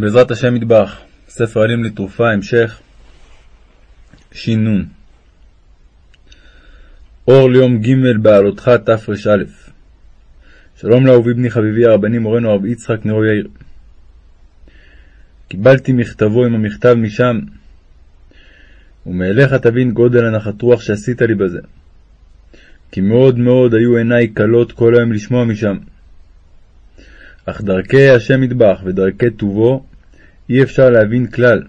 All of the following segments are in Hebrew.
בעזרת השם יתברך, ספר עלים לתרופה, המשך, ש"ן. אור ליום ג' בעלותך תר"א. שלום לאהובי בני חביבי הרבני מורנו הרב יצחק נרו יאיר. קיבלתי מכתבו עם המכתב משם, ומאליך תבין גודל הנחת רוח שעשית לי בזה. כי מאוד מאוד היו עיניי כלות כל היום לשמוע משם. אך דרכי השם ידבח ודרכי טובו אי אפשר להבין כלל.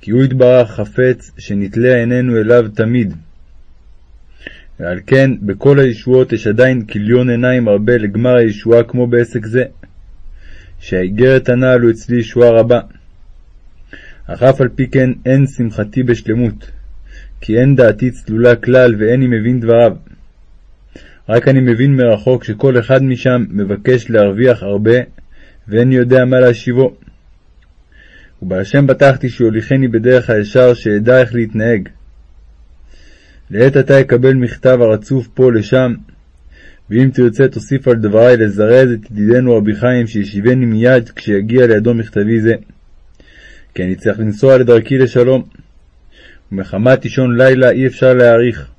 כי הוא יתברך חפץ שנתלה עינינו אליו תמיד. ועל כן בכל הישועות יש עדיין כליון עיניים הרבה לגמר הישועה כמו בעסק זה, שהאיגרת הנ"ל הוא אצלי ישועה רבה. אך אף על פי כן אין שמחתי בשלמות, כי אין דעתי צלולה כלל ואיני מבין דבריו. רק אני מבין מרחוק שכל אחד משם מבקש להרוויח הרבה, ואיני יודע מה להשיבו. ובהשם בטחתי שיוליכני בדרך הישר, שאדע איך להתנהג. לעת עתה אקבל מכתב הרצוף פה לשם, ואם תרצה תוסיף על דברי לזרז את ידידנו רבי חיים, שישיבני מיד כשיגיע לידו מכתבי זה. כי אני צריך לנסוע לדרכי לשלום, ומחמת אישון לילה אי אפשר להאריך.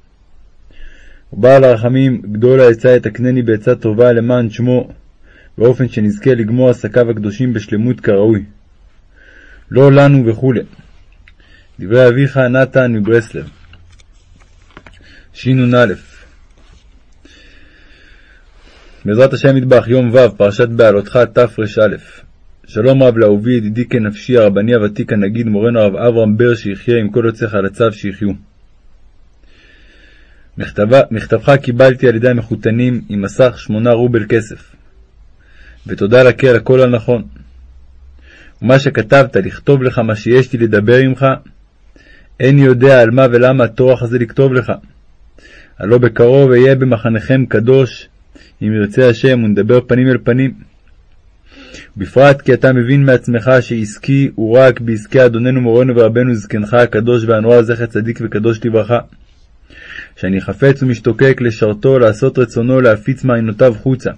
ובעל הרחמים גדול העצה יתקנני בעצה טובה למען שמו, באופן שנזכה לגמור עסקיו הקדושים בשלמות כראוי. לא לנו וכו'. דברי אביך נתן מברסלב. שנ"א בעזרת השם ידבח יום ו' פרשת בעלותך תר"א שלום רב לאהובי ידידי כנפשי הרבני הוותיק הנגיד מורנו הרב אברהם בר שיחיה עם כל יוצאי חלציו שיחיו. מכתבה, מכתבך קיבלתי על ידי המחותנים עם מסך שמונה רובל כסף. ותודה לקל הכל הנכון. ומה שכתבת, לכתוב לך מה שיש לי לדבר עמך, איני יודע על מה ולמה הטורח הזה לכתוב לך. הלא בקרוב אהיה במחנכם קדוש, אם ירצה השם, ונדבר פנים אל פנים. בפרט כי אתה מבין מעצמך שעסקי הוא רק בעסקי אדוננו מורנו ורבנו זקנך הקדוש והנורא זכר צדיק וקדוש לברכה. שאני חפץ ומשתוקק לשרתו, לעשות רצונו, להפיץ מעיינותיו חוצה.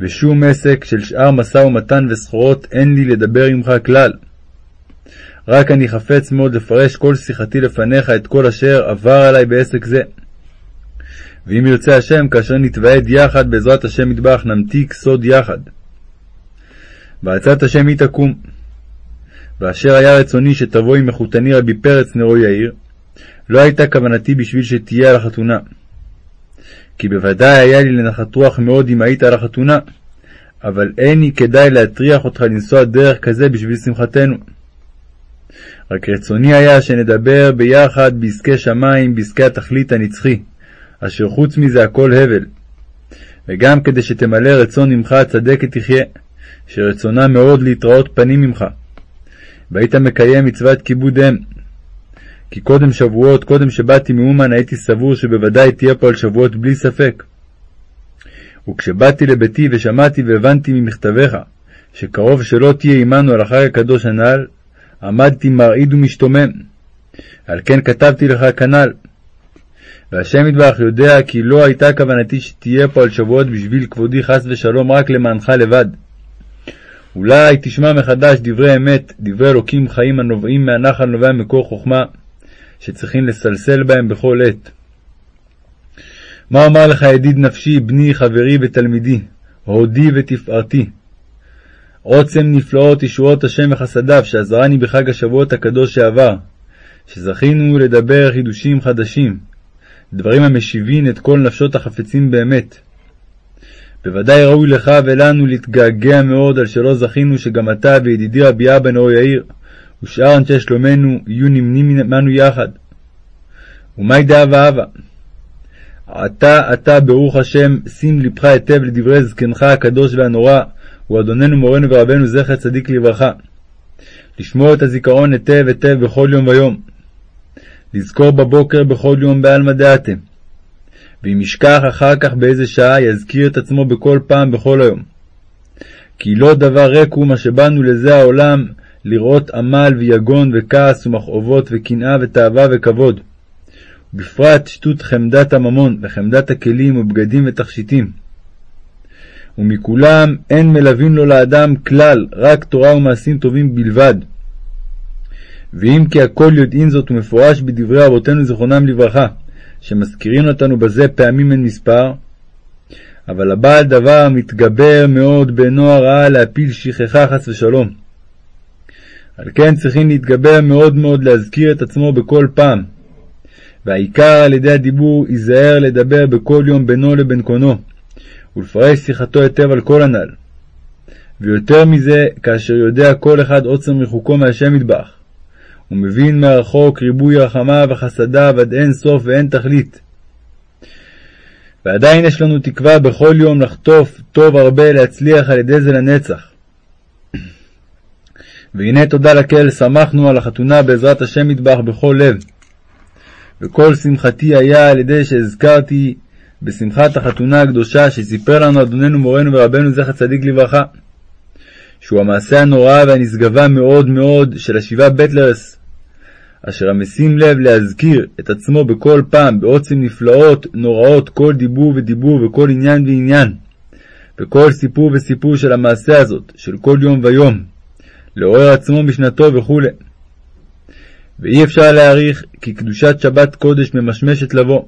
ושום עסק של שאר משא ומתן וסחורות אין לי לדבר עמך כלל. רק אני חפץ מאוד לפרש כל שיחתי לפניך את כל אשר עבר עלי בעסק זה. ואם ירצה השם, כאשר נתוועד יחד בעזרת השם מטבח, נמתיק סוד יחד. ועצת השם היא תקום. ואשר היה רצוני שתבוא עם מחותני רבי פרץ נרו יאיר, לא הייתה כוונתי בשביל שתהיה על החתונה. כי בוודאי היה לי לנחת רוח מאוד אם היית על החתונה, אבל איני כדאי להטריח אותך לנסוע דרך כזה בשביל שמחתנו. רק רצוני היה שנדבר ביחד בעסקי שמיים, בעסקי התכלית הנצחי, אשר חוץ מזה הכל הבל. וגם כדי שתמלא רצון עמך הצדקת תחיה, שרצונה מאוד להתראות פנים ממך. והיית מקיים מצוות כיבוד אם. כי קודם שבועות, קודם שבאתי מאומן, הייתי סבור שבוודאי תהיה פה על שבועות בלי ספק. וכשבאתי לביתי ושמעתי והבנתי ממכתביך, שקרוב שלא תהיה עמנו על החג הקדוש הנ"ל, עמדתי מרעיד ומשתומם. על כן כתבתי לך כנ"ל. והשם יתברך יודע כי לא הייתה כוונתי שתהיה פה על שבועות בשביל כבודי חס ושלום רק למענך לבד. אולי תשמע מחדש דברי אמת, דברי אלוקים חיים הנובעים מהנחל נובע מקור חוכמה, שצריכים לסלסל בהם בכל עת. מה אומר לך ידיד נפשי, בני, חברי ותלמידי, הודי ותפארתי? עוצם נפלאות ישועות השם וחסדיו, שעזרני בחג השבועות הקדוש שעבר, שזכינו לדבר חידושים חדשים, דברים המשיבים את כל נפשות החפצים באמת. בוודאי ראוי לך ולנו להתגעגע מאוד על שלא זכינו שגם אתה וידידי רבי אבא נאור יאיר ושאר אנשי שלומנו יהיו נמנים עמנו יחד. ומאי דאבה אבה? עתה אתה ברוך השם שים לבך היטב לדברי זקנך הקדוש והנורא הוא אדוננו מורנו ורבנו זכר צדיק לברכה. לשמור את הזיכרון היטב היטב בכל יום ויום. לזכור בבוקר בכל יום בעלמא דעתם. ואם ישכח אחר כך באיזה שעה, יזכיר את עצמו בכל פעם בכל היום. כי לא דבר ריק הוא מה שבאנו לזה העולם, לראות עמל ויגון וכעס ומכאובות וקנאה ותאווה וכבוד. ובפרט שטות חמדת הממון וחמדת הכלים ובגדים ותכשיטים. ומכולם אין מלווין לו לאדם כלל, רק תורה ומעשים טובים בלבד. ואם כי הכל יודעין זאת ומפורש בדברי אבותינו זיכרונם לברכה, שמזכירים אותנו בזה פעמים אין מספר, אבל הבעל דבר מתגבר מאוד בעינו הרעה להפיל שכחה חס ושלום. על כן צריכים להתגבר מאוד מאוד להזכיר את עצמו בכל פעם. והעיקר על ידי הדיבור ייזהר לדבר בכל יום בינו לבין קונו, ולפרש שיחתו היטב על כל הנ"ל. ויותר מזה, כאשר יודע כל אחד עוצם ריחוקו מהשם מטבח, ומבין מרחוק ריבוי רחמיו וחסדיו עד אין סוף ואין תכלית. ועדיין יש לנו תקווה בכל יום לחטוף טוב הרבה להצליח על ידי זה לנצח. והנה תודה לקהל, שמחנו על החתונה בעזרת השם מטבח בכל לב. וכל שמחתי היה על ידי שהזכרתי בשמחת החתונה הקדושה שסיפר לנו אדוננו מורנו ורבנו זכר צדיק לברכה, שהוא המעשה הנורא והנשגבה מאוד מאוד של השיבה בטלרס, אשר המשים לב להזכיר את עצמו בכל פעם בעוצם נפלאות נוראות כל דיבור ודיבור וכל עניין ועניין, וכל סיפור וסיפור של המעשה הזאת, של כל יום ויום, לעורר עצמו משנתו וכו'. ואי אפשר להעריך כי קדושת שבת קודש ממשמשת לבוא.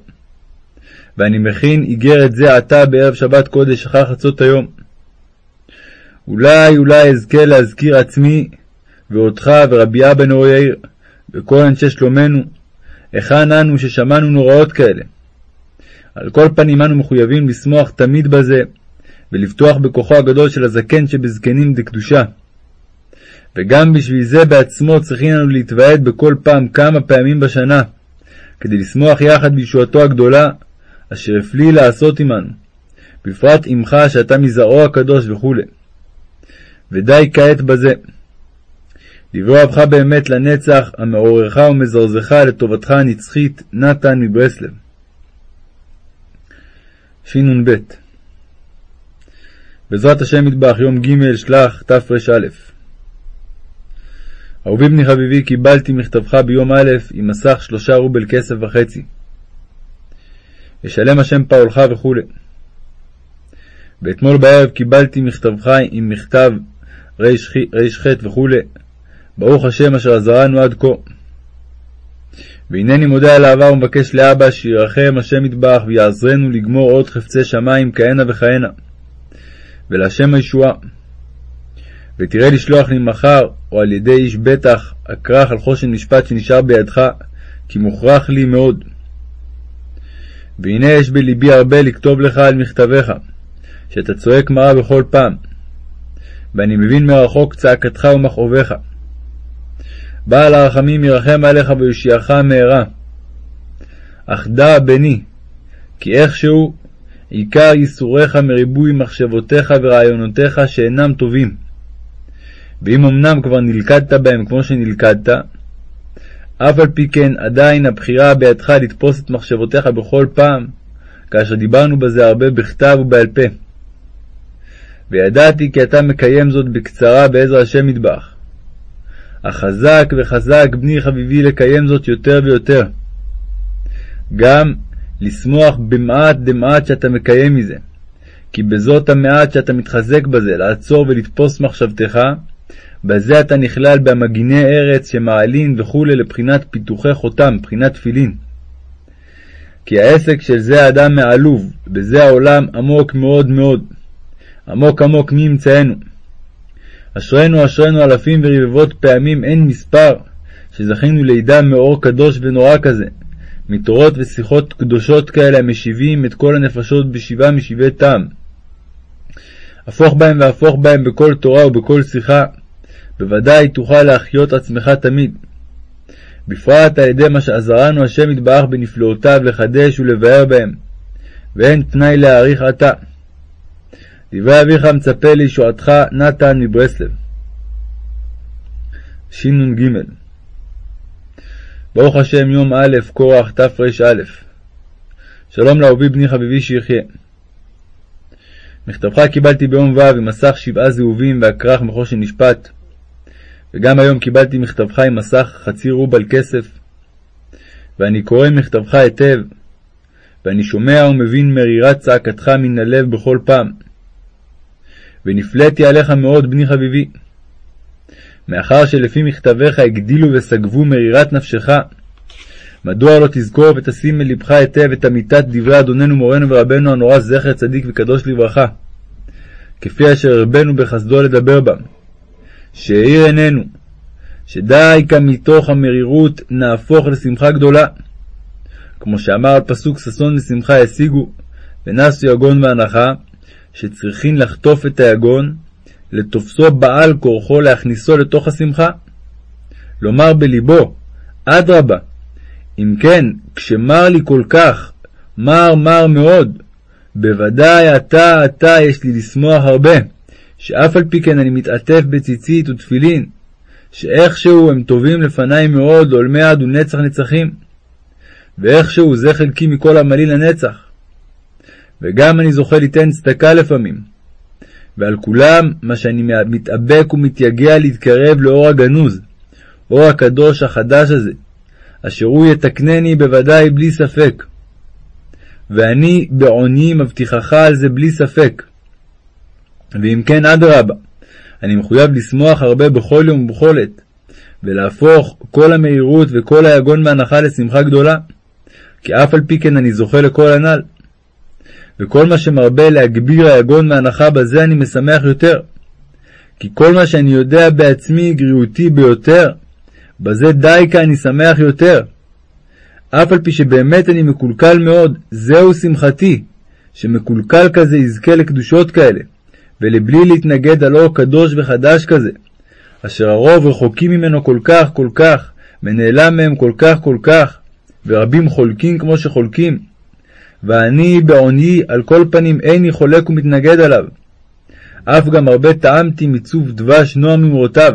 ואני מכין איגרת זה עתה בערב שבת קודש אחר חצות היום. אולי אולי אזכה להזכיר עצמי ואותך ורבי אבא נאור יאיר וכל אנשי שלומנו, היכן אנו ששמענו נוראות כאלה. על כל פנים אנו מחויבים לשמוח תמיד בזה, ולבטוח בכוחו הגדול של הזקן שבזקנים דקדושה. וגם בשביל זה בעצמו צריכים לנו להתוועד בכל פעם כמה פעמים בשנה, כדי לשמוח יחד בישועתו הגדולה, אשר הפליא לעשות עמנו, בפרט עמך שאתה מזרעו הקדוש וכו'. ודי כעת בזה. דברי רבך באמת לנצח, המעוררך ומזרזך לטובתך הנצחית, נתן מברסלב. שנ"ב בעזרת השם מטבח, יום ג' שלח תר"א אהובי בני חביבי, קיבלתי מכתבך ביום א' עם מסך שלושה רובל כסף וחצי. ישלם השם פועלך וכו'. ואתמול בערב קיבלתי מכתבך עם מכתב ר"ח וכו', ברוך השם אשר עזרנו עד כה. והנני מודה על העבר ומבקש לאבא שירחם השם יטבח ויעזרנו לגמור עוד חפצי שמיים כהנה וכהנה. ולהשם הישועה. ותראה לשלוח לי מחר, או על ידי איש בטח, הכרך על חושן משפט שנשאר בידך, כי מוכרח לי מאוד. והנה יש בלבי הרבה לכתוב לך על מכתביך, שאתה צועק מרה בכל פעם, ואני מבין מרחוק צעקתך ומכאוביך. בעל הרחמים ירחם עליך ויושיעך מהרה. אך דע בני, כי איכשהו עיקר ייסוריך מריבוי מחשבותיך ורעיונותיך שאינם טובים. ואם אמנם כבר נלכדת בהם כמו שנלכדת, אף על פי כן עדיין הבחירה בידך לתפוס את מחשבותיך בכל פעם, כאשר דיברנו בזה הרבה בכתב ובעל פה. וידעתי כי אתה מקיים זאת בקצרה בעזר השם מטבח. אך חזק וחזק בני חביבי לקיים זאת יותר ויותר. גם לשמוח במעט דמעט שאתה מקיים מזה. כי בזאת המעט שאתה מתחזק בזה, לעצור ולתפוס מחשבתך, בזה אתה נכלל במגיני ארץ שמעלין וכולי לבחינת פיתוחי חותם, מבחינת תפילין. כי העסק של זה האדם מעלוב, בזה העולם עמוק מאוד מאוד. עמוק עמוק מי ימצאנו. אשרינו אשרינו אלפים ורבבות פעמים אין מספר, שזכינו לידע מאור קדוש ונורא כזה, מתורות ושיחות קדושות כאלה המשיבים את כל הנפשות בשבעה משבעי טעם. הפוך בהם והפוך בהם בכל תורה ובכל שיחה, בוודאי תוכל להחיות עצמך תמיד. בפרט על ידי מה שעזרנו השם יתברך בנפלאותיו לחדש ולבאר בהם, ואין תנאי להעריך עתה. דברי אביך מצפה לישועתך נתן מברסלב. שנ"ג ברוך השם יום א' קורח תר"א שלום לאהובי בני חביבי שיחיה. מכתבך קיבלתי ביום ו' עם מסך שבעה זהובים והכרך מחושן משפט, וגם היום קיבלתי מכתבך עם מסך חצי רובל כסף, ואני קורא מכתבך היטב, ואני שומע ומבין מרירת צעקתך מן הלב בכל פעם. ונפלאתי עליך מאוד, בני חביבי. מאחר שלפי מכתביך הגדילו וסגבו מרירת נפשך, מדוע לא תזכור ותשים מלבך היטב את אמיתת דברי אדוננו מורנו ורבנו הנורא זכר צדיק וקדוש לברכה, כפי אשר הרבנו בחסדו לדבר בם, שהאיר עינינו, שדי כמתוך המרירות נהפוך לשמחה גדולה. כמו שאמר הפסוק ששון ושמחה ישיגו, ונסו יגון והנחה, שצריכין לחטוף את היגון, לתופסו בעל כורחו להכניסו לתוך השמחה. לומר בליבו, אדרבה, אם כן, כשמר לי כל כך, מר מר מאוד, בוודאי עתה עתה יש לי לשמוח הרבה, שאף על פי כן אני מתעטף בציצית ותפילין, שאיכשהו הם טובים לפניי מאוד לעולמי עד ונצח נצחים, ואיכשהו זה חלקי מכל עמלי לנצח. וגם אני זוכה ליתן צדקה לפעמים. ועל כולם, מה שאני מתאבק ומתייגע להתקרב לאור הגנוז, אור הקדוש החדש הזה, אשר הוא יתקנני בוודאי בלי ספק. ואני בעוני מבטיחך על זה בלי ספק. ואם כן, אדרבה, אני מחויב לשמוח הרבה בכל יום ובכל עת, ולהפוך כל המהירות וכל היגון והנחה לשמחה גדולה, כי אף על פי כן אני זוכה לכל הנ"ל. וכל מה שמרבה להגביר היגון והנחה בזה אני משמח יותר. כי כל מה שאני יודע בעצמי גריעותי ביותר, בזה דייקה אני שמח יותר. אף על פי שבאמת אני מקולקל מאוד, זהו שמחתי, שמקולקל כזה יזכה לקדושות כאלה, ולבלי להתנגד על אור קדוש וחדש כזה, אשר הרוב רחוקים ממנו כל כך כל כך, ונעלם מהם כל כך כל כך, ורבים חולקים כמו שחולקים. ואני בעוני על כל פנים איני חולק ומתנגד עליו. אף גם הרבה טעמתי מצוף דבש נועם ממרותיו.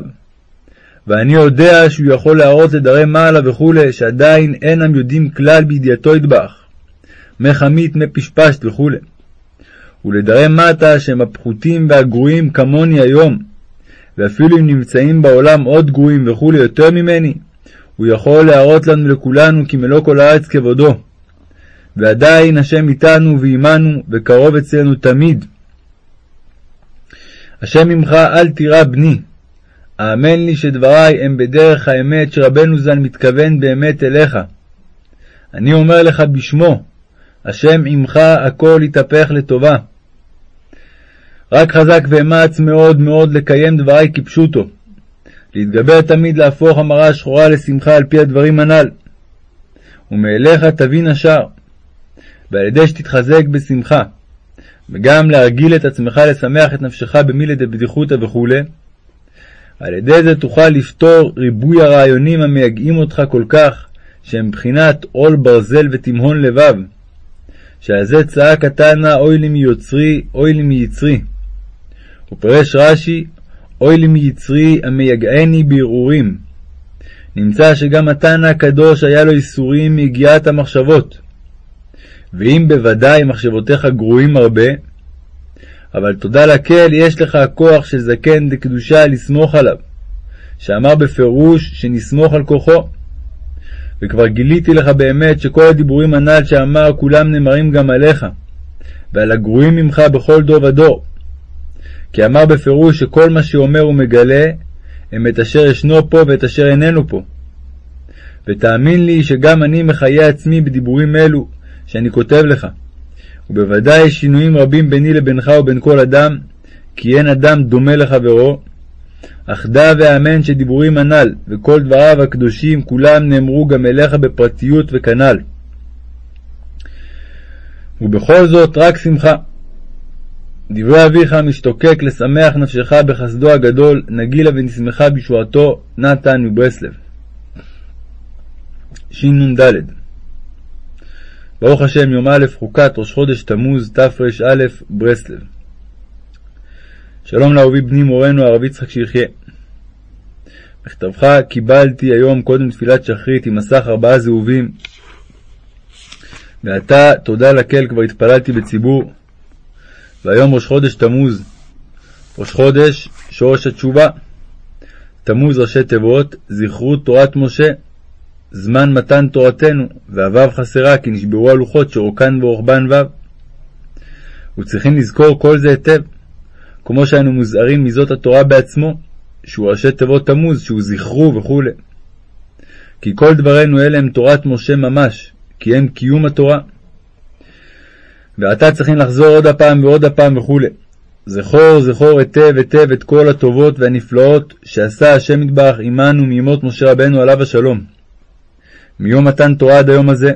ואני יודע שהוא יכול להראות לדרי מעלה וכולי, שעדיין אינם יודעים כלל בידיעתו ידבח. מי חמית, מי פשפשת וכולי. ולדרי מטה שהם הפחותים והגרועים כמוני היום, ואפילו אם נמצאים בעולם עוד גרועים וכולי יותר ממני, הוא יכול להראות לנו לכולנו כי מלוא כל הארץ כבודו. ועדיין השם איתנו ועמנו, וקרוב אצלנו תמיד. השם עמך אל תירא בני, האמן לי שדברי הם בדרך האמת שרבנו ז"ל מתכוון באמת אליך. אני אומר לך בשמו, השם עמך הכל יתהפך לטובה. רק חזק ואמץ מאוד מאוד לקיים דברי כפשוטו. להתגבר תמיד להפוך המראה השחורה לשמחה על פי הדברים הנ"ל. ומאליך תבין השאר. ועל ידי שתתחזק בשמחה, וגם להרגיל את עצמך לשמח את נפשך במילי דבדיחותא וכו', על ידי זה תוכל לפתור ריבוי הרעיונים המייגעים אותך כל כך, שהם בחינת עול ברזל ותימהון לבב, שעל זה צעק התנא אוי לי מיוצרי, אוי לי מיצרי. ופרש רש"י, אוי לי מיצרי המייגעני בערעורים. נמצא שגם התנא הקדוש היה לו ייסורים מיגיעת המחשבות. ואם בוודאי מחשבותיך גרועים הרבה, אבל תודה לקהל יש לך הכוח של זקן דקדושה לסמוך עליו, שאמר בפירוש שנסמוך על כוחו. וכבר גיליתי לך באמת שכל הדיבורים הנ"ל שאמר כולם נאמרים גם עליך, ועל הגרועים ממך בכל דור ודור. כי אמר בפירוש שכל מה שאומר ומגלה, הם את אשר ישנו פה ואת אשר איננו פה. ותאמין לי שגם אני מחיה עצמי בדיבורים אלו, שאני כותב לך. ובוודאי יש שינויים רבים ביני לבינך ובין כל אדם, כי אין אדם דומה לחברו. אך דע ואמן שדיבורים הנ"ל, וכל דבריו הקדושים, כולם נאמרו גם אליך בפרטיות וכנ"ל. ובכל זאת רק שמחה. דברי אביך משתוקק לשמח נפשך בחסדו הגדול, נגילה ונשמחה בישועתו, נתן מברסלב. שנ"ד ברוך השם, יום א', חוקת ראש חודש תמוז, תר"א, ברסלב. שלום לאהובי בני מורנו, הרב יצחק שיחיה. מכתבך קיבלתי היום קודם תפילת שחרית עם מסך ארבעה זהובים, ועתה, תודה לקל, כבר התפללתי בציבור, והיום ראש חודש תמוז, ראש חודש, שורש התשובה, תמוז ראשי תיבות, זכרו תורת משה, זמן מתן תורתנו, והוו חסרה, כי נשברו הלוחות שאורכן ורוחבן וו. וצריכים לזכור כל זה היטב. כמו שאנו מוזהרים מזאת התורה בעצמו, שהוא ראשי תיבות תמוז, שהוא זכרו וכו'. כי כל דברינו אלה הם תורת משה ממש, כי הם קיום התורה. ועתה צריכים לחזור עוד הפעם ועוד הפעם וכו'. זכור זכור היטב היטב את כל הטובות והנפלאות שעשה השם יתברך עמנו מימות משה רבנו עליו השלום. מיום מתן תורה עד היום הזה.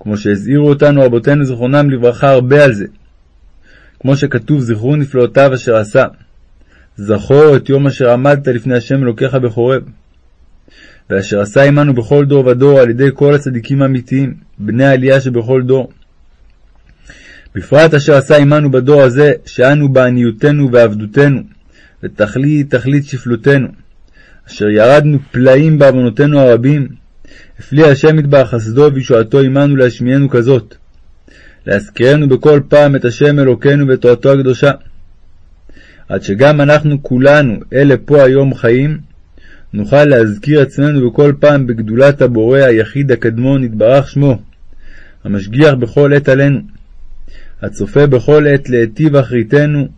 כמו שהזהירו אותנו רבותינו זכרונם לברכה הרבה על זה. כמו שכתוב זכרו נפלאותיו אשר עשה. זכור את יום אשר עמדת לפני השם אלוקיך בחורב. ואשר עשה עמנו בכל דור ודור על ידי כל הצדיקים האמיתיים, בני העלייה שבכל דור. בפרט אשר עשה עמנו בדור הזה, שאנו בעניותנו ועבדותנו, ותכלית תכלית שפלותנו, אשר ירדנו פלאים בעוונותינו הרבים, הפליא השם יתברך חסדו וישועתו עמנו להשמיענו כזאת, להזכירנו בכל פעם את השם אלוקינו ואת תורתו הקדושה, עד שגם אנחנו כולנו, אלה פה היום חיים, נוכל להזכיר עצמנו בכל פעם בגדולת הבורא היחיד הקדמון יתברך שמו, המשגיח בכל עת עלינו, הצופה בכל עת להיטיב אחריתנו,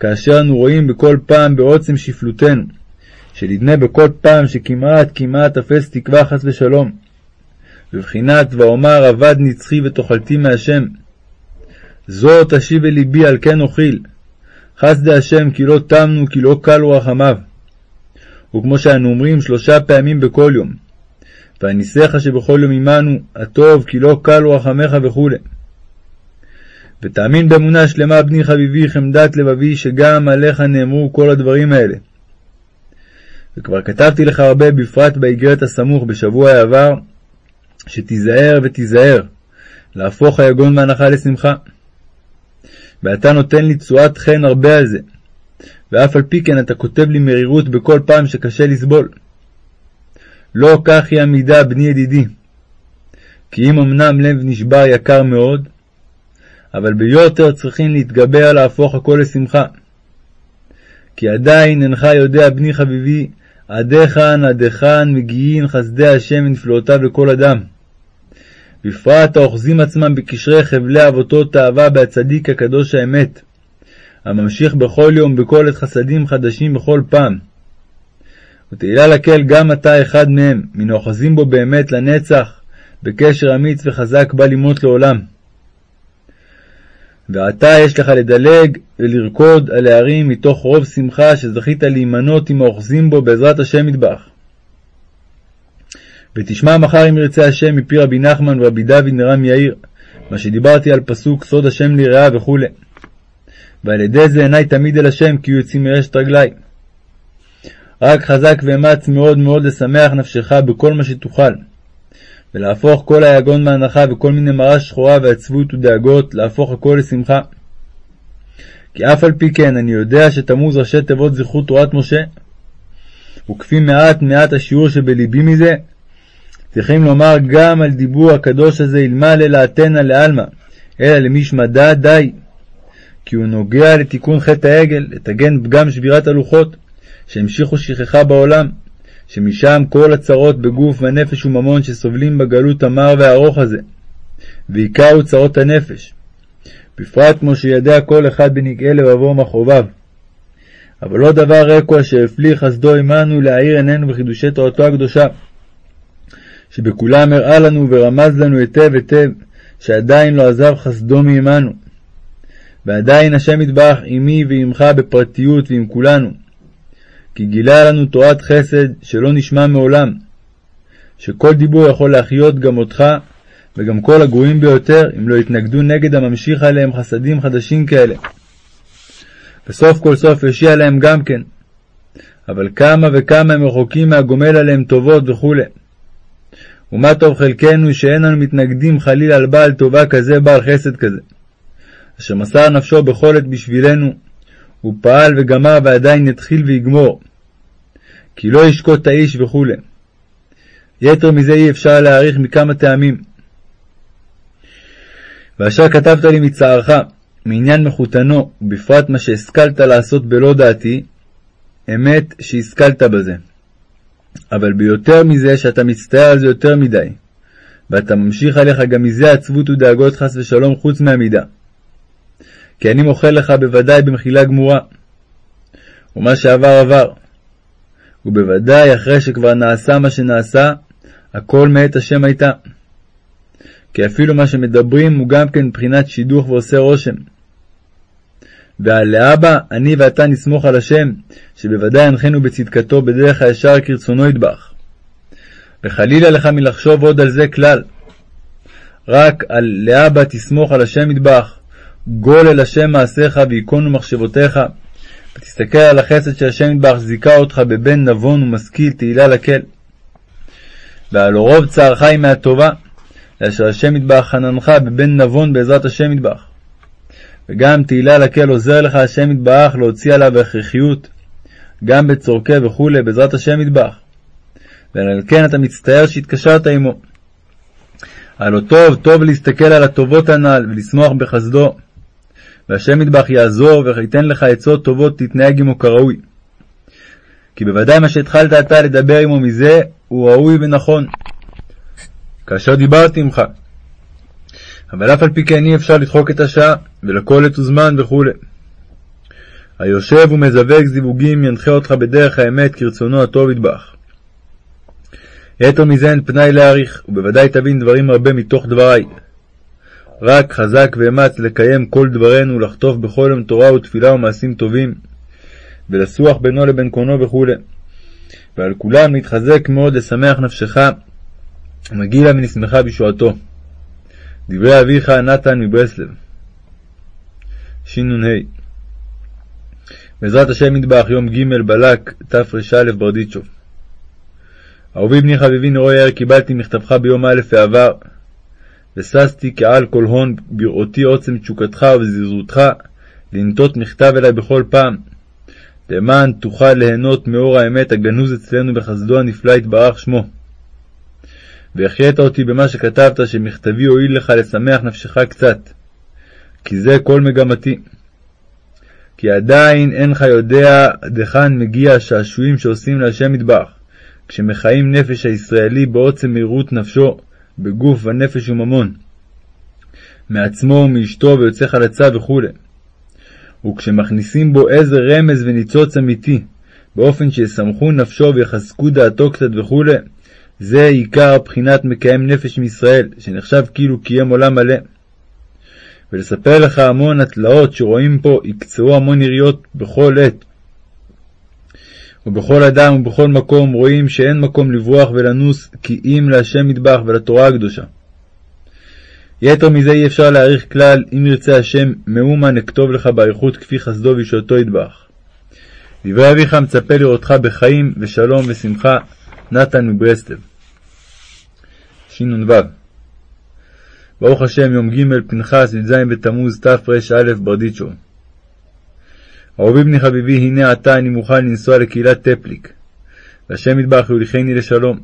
כאשר אנו רואים בכל פעם בעוצם שפלותנו, שנדמה בכל פעם שכמעט כמעט אפס תקווה חס ושלום. בבחינת ואומר אבד נצחי ותאכלתי מהשם. זאת תשיב אל ליבי על כן אוכיל. חסדי השם כי לא תמנו כי לא קלו רחמיו. וכמו שאנו אומרים שלושה פעמים בכל יום. והניסך שבכל יום עמנו, הטוב כי לא קלו רחמך וכו'. ותאמין באמונה שלמה, בני חביבי, חמדת לבבי, שגם עליך נאמרו כל הדברים האלה. וכבר כתבתי לך הרבה, בפרט באיגרת הסמוך בשבוע העבר, שתיזהר ותיזהר, להפוך היגון והנחה לשמחה. ואתה נותן לי תשואת חן הרבה על זה, ואף על פי כן אתה כותב לי מרירות בכל פעם שקשה לסבול. לא כך היא המידה, בני ידידי. כי אם אמנם לב נשבר יקר מאוד, אבל ביותר צריכים להתגבר להפוך הכל לשמחה. כי עדיין אינך יודע, בני חביבי, עד היכן עד היכן מגיעים חסדי השם ונפלאותיו לכל אדם. בפרט האוחזים עצמם בקשרי חבלי אבותו תאווה בהצדיק הקדוש האמת, הממשיך בכל יום בכל עת חסדים חדשים בכל פעם. ותהילה לקהל גם אתה אחד מהם, מן האוחזים בו באמת לנצח, בקשר אמיץ וחזק בל ימות לעולם. ועתה יש לך לדלג ולרקוד על הערים מתוך רוב שמחה שזכית להימנות עם האוחזים בו בעזרת השם ידבח. ותשמע מחר אם ירצה השם מפי רבי נחמן ורבי דוד נרם יאיר, מה שדיברתי על פסוק סוד השם ליראה וכו'. ועל ידי זה עיניי תמיד אל השם כי הוא יוצאים מרשת רגלי. רק חזק ואמץ מאוד מאוד לשמח נפשך בכל מה שתוכל. ולהפוך כל היגון מהנחה וכל מיני מראה שחורה ועצבות ודאגות, להפוך הכל לשמחה. כי אף על פי כן אני יודע שתמוז ראשי תיבות זכרו תורת משה, וכפי מעט מעט השיעור שבלבי מזה, צריכים לומר גם על דיבור הקדוש הזה אלמלא לעתנה לעלמא, אלא למי שמדע די. כי הוא נוגע לתיקון חטא העגל, לתגן פגם שבירת הלוחות, שהמשיכו שכחה בעולם, שמשם כל הצרות בגוף ונפש וממון שסובלים בגלות המר והארוך הזה, ועיקר הוא צרות הנפש, בפרט כמו שידע כל אחד בנגעי לבבו ומכאוביו. אבל לא דבר ריק הוא אשר הפליא חסדו עמנו להאיר עינינו בחידושי תורתו הקדושה, שבכולם הראה לנו ורמז לנו היטב היטב, שעדיין לא עזב חסדו מעמנו. ועדיין השם יתברך עמי ועמך בפרטיות ועם כולנו, כי גילה לנו תורת חסד שלא נשמע מעולם, שכל דיבור יכול להחיות גם אותך וגם כל הגרועים ביותר, אם לא יתנגדו נגד הממשיך עליהם חסדים חדשים כאלה. וסוף כל סוף יושיע להם גם כן. אבל כמה וכמה הם רחוקים מהגומל עליהם טובות וכו'. ומה טוב חלקנו שאין אנו מתנגדים חלילה על בעל טובה כזה, בעל חסד כזה, אשר מסר נפשו בכל עת בשבילנו, הוא פעל וגמר ועדיין יתחיל ויגמור, כי לא ישקוט האיש וכו'. יתר מזה אי אפשר להעריך מכמה טעמים. ואשר כתבת לי מצערך, מעניין מחותנו, ובפרט מה שהשכלת לעשות בלא דעתי, אמת שהשכלת בזה. אבל ביותר מזה שאתה מצטער על זה יותר מדי, ואתה ממשיך עליך גם מזה עצבות ודאגות חס ושלום חוץ מהמידה. כי אני מוחל לך בוודאי במחילה גמורה. ומה שעבר עבר. ובוודאי אחרי שכבר נעשה מה שנעשה, הכל מאת השם הייתה. כי אפילו מה שמדברים הוא גם כן מבחינת שידוך ועושה רושם. ועל להבא, אני ואתה נסמוך על השם, שבוודאי ינחנו בצדקתו בדרך הישר כרצונו ידבח. וחלילה לך מלחשוב עוד על זה כלל. רק על להבא תסמוך על השם ידבח, גול אל השם מעשיך ויכונו מחשבותיך, ותסתכל על החסד של השם ידבח זיכה אותך בבן נבון ומשכיל תהילה לקל. ועל רוב צערך היא מהטובה, לאשר השם ידבח חננך בבן נבון בעזרת השם ידבח. וגם תהילה לקל עוזר לך השם יתברך להוציא עליו הכרחיות, גם בצורכי וכולי, בעזרת השם יתברך. ועל כן אתה מצטער שהתקשרת עמו. הלא טוב, טוב להסתכל על הטובות הנ"ל ולשמוח בחסדו. והשם יתברך יעזור וייתן לך עצות טובות תתנהג עמו כראוי. כי בוודאי מה שהתחלת אתה לדבר עמו מזה, הוא ראוי ונכון. כאשר דיברתי עמך, אבל אף על פי כן אי אפשר לדחוק את השעה, ולכל עת וזמן וכו'. היושב ומזווג זיווגים ינחה אותך בדרך האמת כרצונו הטוב ידבח. יתר מזה אין פנאי להעריך, ובוודאי תבין דברים הרבה מתוך דברי. רק חזק ואמץ לקיים כל דברינו, לחטוף בכל יום תורה ותפילה ומעשים טובים, ולסוח בינו לבין קונו וכו'. ועל כולם להתחזק מאוד לשמח נפשך, ומגילה ונשמחה בישועתו. דברי אביך נתן מברסלב שנ"ה בעזרת השם מטבח יום ג' בלק תר"א ברדיצ'וב אהובי בני חביבי נרו יאיר קיבלתי מכתבך ביום א' ועבר וששתי כעל כל הון בראותי עוצם תשוקתך וזריזותך לנטות מכתב אלי בכל פעם למען תוכל ליהנות מאור האמת הגנוז אצלנו בחסדו הנפלא יתברך שמו. והחיית אותי במה שכתבת, שמכתבי הועיל לך לשמח נפשך קצת, כי זה כל מגמתי. כי עדיין אינך יודע דכאן מגיע השעשועים שעושים להשם מטבח, כשמחיים נפש הישראלי בעוצם מהירות נפשו, בגוף ונפש וממון, מעצמו ומאשתו ויוצא חלצה וכו'. וכשמכניסים בו איזה רמז וניצוץ אמיתי, באופן שיסמכו נפשו ויחזקו דעתו קצת וכו', זה עיקר בחינת מקיים נפש מישראל, שנחשב כאילו קיים עולם מלא. ולספר לך המון התלאות שרואים פה, יקצרו המון יריות בכל עת. ובכל אדם ובכל מקום רואים שאין מקום לברוח ולנוס, כי אם להשם מטבח ולתורה הקדושה. יתר מזה אי אפשר להעריך כלל, אם ירצה השם, מאומה נכתוב לך באריכות כפי חסדו וישועתו יטבח. דברי אביך מצפה לראותך בחיים ושלום ושמחה, נתן מברסלב. שנ"ו ברוך השם, יום ג' פנחס, י"ז בתמוז תר"א ברדיצ'ו. אהובי בני חביבי, הנה עתה אני מוכן לנסוע לקהילת טפליק, והשם יטבח יוליכני לשלום,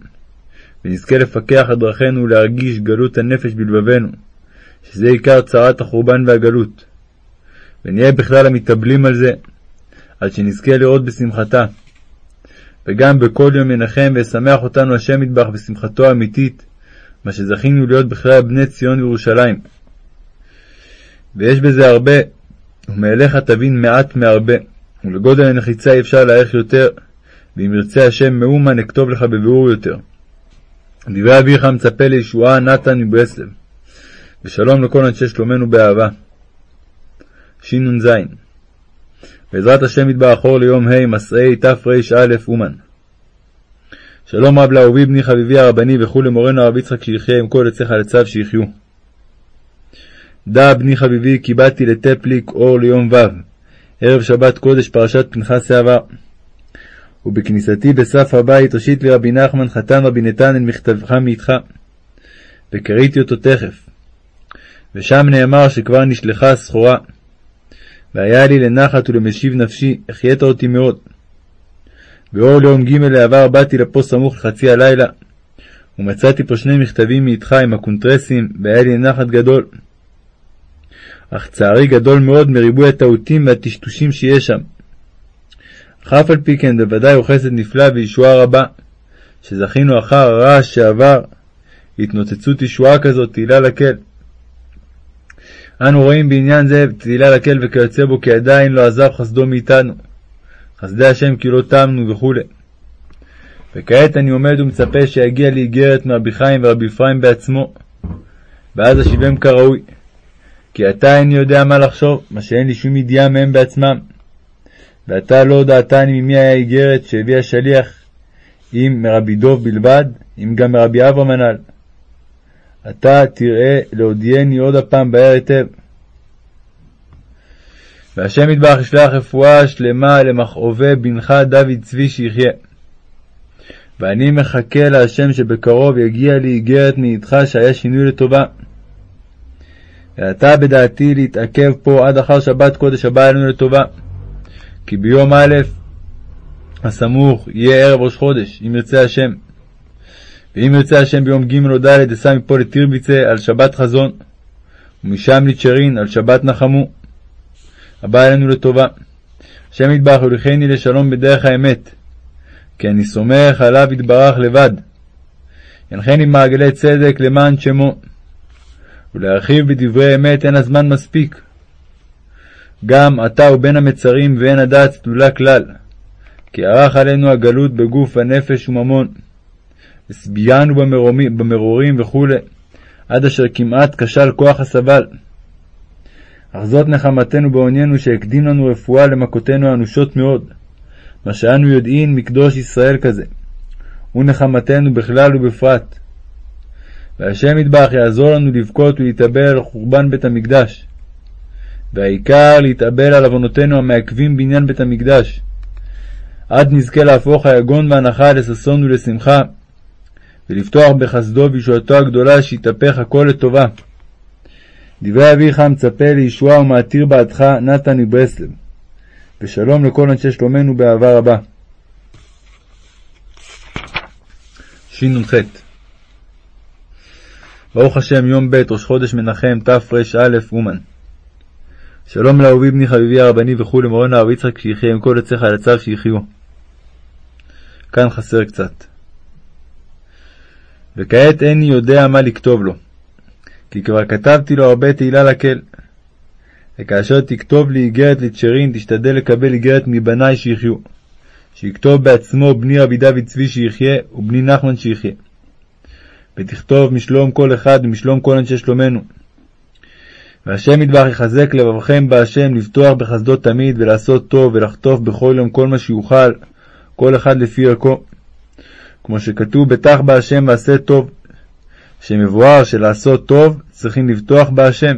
ונזכה לפקח על דרכינו ולהרגיש גלות הנפש בלבבנו, שזה עיקר צרת החורבן והגלות. ונהיה בכלל המתאבלים על זה, עד שנזכה לראות בשמחתה. וגם בכל יום ינחם וישמח אותנו השם יטבח בשמחתו האמיתית, מה שזכינו להיות בכלל בני ציון וירושלים. ויש בזה הרבה, ומאליך תבין מעט מהרבה, ולגודל הנחיצה אי אפשר להעריך יותר, ואם ירצה השם מאומה נכתוב לך בביאור יותר. דברי אביך מצפה לישועה נתן מברסלב. ושלום לכל אנשי שלומנו באהבה. שנ"ז בעזרת השם יתברך ליום ה' מסעי תר"א אומן שלום רב לאהובי בני חביבי הרבני וכולי מורנו הרב יצחק שיחיה עם כל עצי חלציו שיחיו. דע בני חביבי כי באתי לטפליק אור ליום ו', ערב שבת קודש פרשת פנחס העבר. ובכניסתי בסף הבית הושיט לי רבי נחמן חתן רבי נתן אל מכתבך מאיתך, וקראתי אותו תכף. ושם נאמר שכבר נשלחה הסחורה. והיה לי לנחת ולמשיב נפשי, החיית אותי מאוד. באור ליום ג' לעבר באתי לפה סמוך לחצי הלילה, ומצאתי פה שני מכתבים מאיתך עם הקונטרסים, והיה לי נחת גדול. אך צערי גדול מאוד מריבוי הטעותים והטשטושים שיש שם. אך אף על פי כן בוודאי הוא חסד נפלא וישועה רבה, שזכינו אחר הרעש שעבר, התנוצצות ישועה כזאת תהילה לקל. אנו רואים בעניין זה תהילה לקל וכיוצא בו כי עדיין לא עזב חסדו מאיתנו. חסדי השם כי לא תמנו וכו'. וכעת אני עומד ומצפה שיגיע לי איגרת מרבי חיים ורבי אפרים בעצמו, ואז אשיבם כראוי. כי עתה איני יודע מה לחשוב, מה שאין לי שום ידיעה מהם בעצמם. ועתה לא הודעתני ממי היה איגרת שהביא השליח, אם מרבי דוב בלבד, אם גם מרבי אברהם הנ"ל. אתה תראה להודיעני עוד הפעם בהר היטב. והשם יתברך ישלח רפואה שלמה למכאובי בנך דוד צבי שיחיה. ואני מחכה להשם שבקרוב יגיע לי איגרת מאיתך שהיה שינוי לטובה. ועתה בדעתי להתעכב פה עד אחר שבת קודש הבא עלינו לטובה. כי ביום א' הסמוך יהיה ערב ראש חודש, אם ירצה השם. ואם ירצה השם ביום ג' או ד' אסע מפה לטירביצה על שבת חזון, ומשם לצ'רין על שבת נחמו. הבא עלינו לטובה. השם יתברך יוליכני לשלום בדרך האמת, כי אני סומך עליו יתברך לבד. ינחני מעגלי צדק למען שמו, ולהרחיב בדברי אמת אין הזמן מספיק. גם אתה הוא בין המצרים ואין הדעת סלולה כלל, כי ערך עלינו הגלות בגוף הנפש וממון. הסביענו במרורים וכו', עד אשר כמעט כשל כוח הסבל. אך זאת נחמתנו בעוניינו שהקדים לנו רפואה למכותינו האנושות מאוד, מה שאנו יודעין מקדוש ישראל כזה. הוא נחמתנו בכלל ובפרט. והשם ידבח יעזור לנו לבכות ולהתאבל על חורבן בית המקדש. והעיקר להתאבל על עוונותינו המעכבים בעניין בית המקדש. עד נזכה להפוך היגון והנחה לששון ולשמחה, ולפתוח בחסדו וישועתו הגדולה שיתהפך הכל לטובה. דברי אביך מצפה לישועה ומעתיר בעדך נתן מברסלב. ושלום לכל אנשי שלומנו באהבה רבה. שנ"ח ברוך השם יום ב' ראש חודש מנחם תר"א אומן שלום לאהובי בני חביבי הרבני וכו' למורנו הרב יצחק שיחיה עם כל יוצאיך על הצו שיחיו. כאן חסר קצת. וכעת איני יודע מה לכתוב לו, כי כבר כתבתי לו הרבה תהילה לקל. וכאשר תכתוב לי איגרת לצ'רין, תשתדל לקבל איגרת מבניי שיחיו. שיכתוב בעצמו בני רבי דוד צבי שיחיה, ובני נחמן שיחיה. ותכתוב משלום כל אחד ומשלום כל אנשי שלומנו. והשם ידבח יחזק לבבכם בהשם לפתוח בחסדו תמיד, ולעשות טוב, ולחטוף בכל יום כל מה שיוכל, כל אחד לפי ערכו. כמו שכתוב, בטח בהשם ועשה טוב. שמבואר שלעשות טוב צריכים לבטוח בהשם.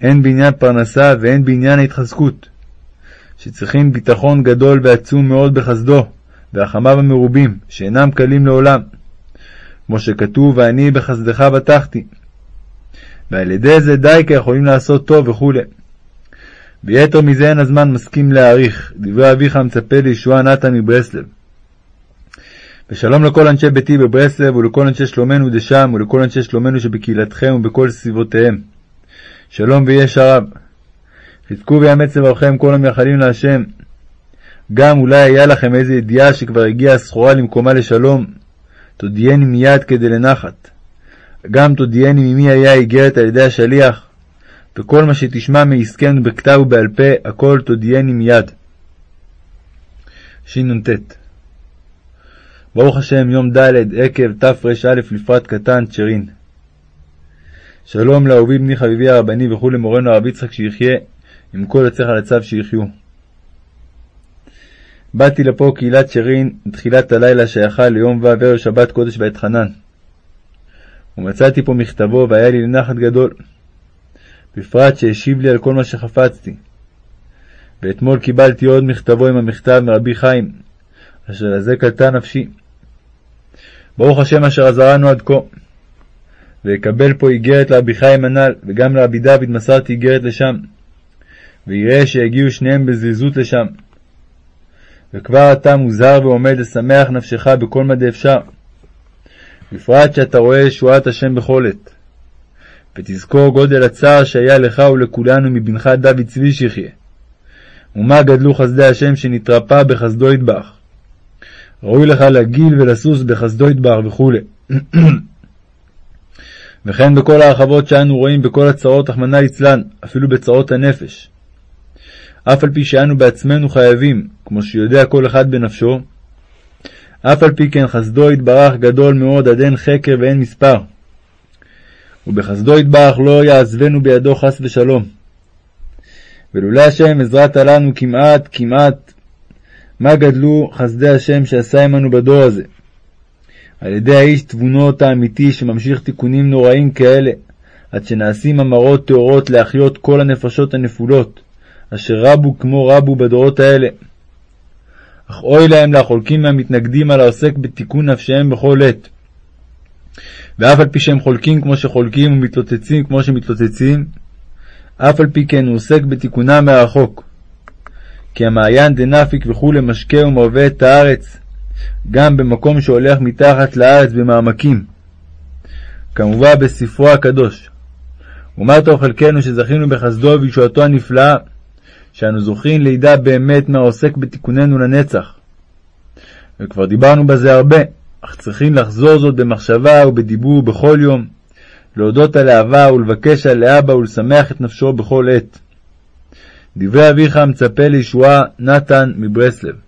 הן בעניין פרנסה והן בעניין ההתחזקות. שצריכים ביטחון גדול ועצום מאוד בחסדו, והחמיו המרובים, שאינם קלים לעולם. כמו שכתוב, ואני בחסדך בטחתי. ועל ידי זה די כי יכולים לעשות טוב וכו'. ויתר מזה אין הזמן מסכים להעריך, דברי אביך מצפה לישועה נתן מברסלב. ושלום לכל אנשי ביתי בברסלב, ולכל אנשי שלומנו דשם, ולכל אנשי שלומנו שבקהילתכם ובכל סביבותיהם. שלום ויהיה שרב. חזקו ויאמץ לברכם כל המייחלים להשם. גם אולי היה לכם איזו ידיעה שכבר הגיעה הסחורה למקומה לשלום, תודיעני מיד כדי לנחת. גם תודיעני ממי היה איגרת על ידי השליח, וכל מה שתשמע מעסקנו בכתב ובעל פה, הכל תודיעני מיד. שנ"ט ברוך השם, יום ד' עקב תר"א לפרט קטן, צ'רין. שלום לאהובי בני חביבי הרבני וכו' למורנו הרב יצחק שיחיה, עם כל יוצאיך לצו שיחיו. באתי לפה קהילת שרין תחילת הלילה שייכה ליום ו' ערב שבת קודש ואתחנן. ומצאתי פה מכתבו והיה לי לנחת גדול. בפרט שהשיב לי על כל מה שחפצתי. ואתמול קיבלתי עוד מכתבו עם המכתב מרבי חיים, אשר לזה קלטה נפשי. ברוך השם אשר עזרנו עד כה. ואקבל פה איגרת לרבי חיים הנ"ל, וגם לרבי דוד מסרתי איגרת לשם. ויראה שיגיעו שניהם בזריזות לשם. וכבר אתה מוזהר ועומד לשמח נפשך בכל מדי אפשר. בפרט שאתה רואה ישועת השם בכל עת. ותזכור גודל הצער שהיה לך ולכולנו מבנך דוד צבי שיחיה. ומה גדלו חסדי השם שנתרפא בחסדו ידבח. ראוי לך לגיל ולסוס בחסדו ידבח וכו'. וכן בכל ההרחבות שאנו רואים בכל הצרות, רחמנא ליצלן, אפילו בצרות הנפש. אף על פי שאנו בעצמנו חייבים, כמו שיודע כל אחד בנפשו, אף על פי כן חסדו יתברך גדול מאוד עד אין חקר ואין מספר. ובחסדו יתברך לא יעזבנו בידו חס ושלום. ולולא השם עזרת לנו כמעט כמעט מה גדלו חסדי השם שעשה עמנו בדור הזה. על ידי האיש תבונות האמיתי שממשיך תיקונים נוראים כאלה, עד שנעשים המראות טהורות להחיות כל הנפשות הנפולות, אשר רבו כמו רבו בדורות האלה. אך אוי להם לחולקים מהמתנגדים על העוסק בתיקון נפשם בכל עת. ואף על פי שהם חולקים כמו שחולקים ומתלוצצים כמו שמתלוצצים, אף על פי כן הוא עוסק בתיקונם מרחוק. כי המעיין דנפיק וכולי משקה ומרווה את הארץ, גם במקום שהולך מתחת לארץ במעמקים. כמובן בספרו הקדוש. ומה טוב חלקנו שזכינו בחסדו ובישועתו הנפלאה, שאנו זוכים לידע באמת מהעוסק בתיקוננו לנצח. וכבר דיברנו בזה הרבה, אך צריכים לחזור זאת במחשבה ובדיבור בכל יום, להודות על אהבה ולבקש על לאבא ולשמח את נפשו בכל עת. דברי אביך המצפה לישועה, נתן מברסלב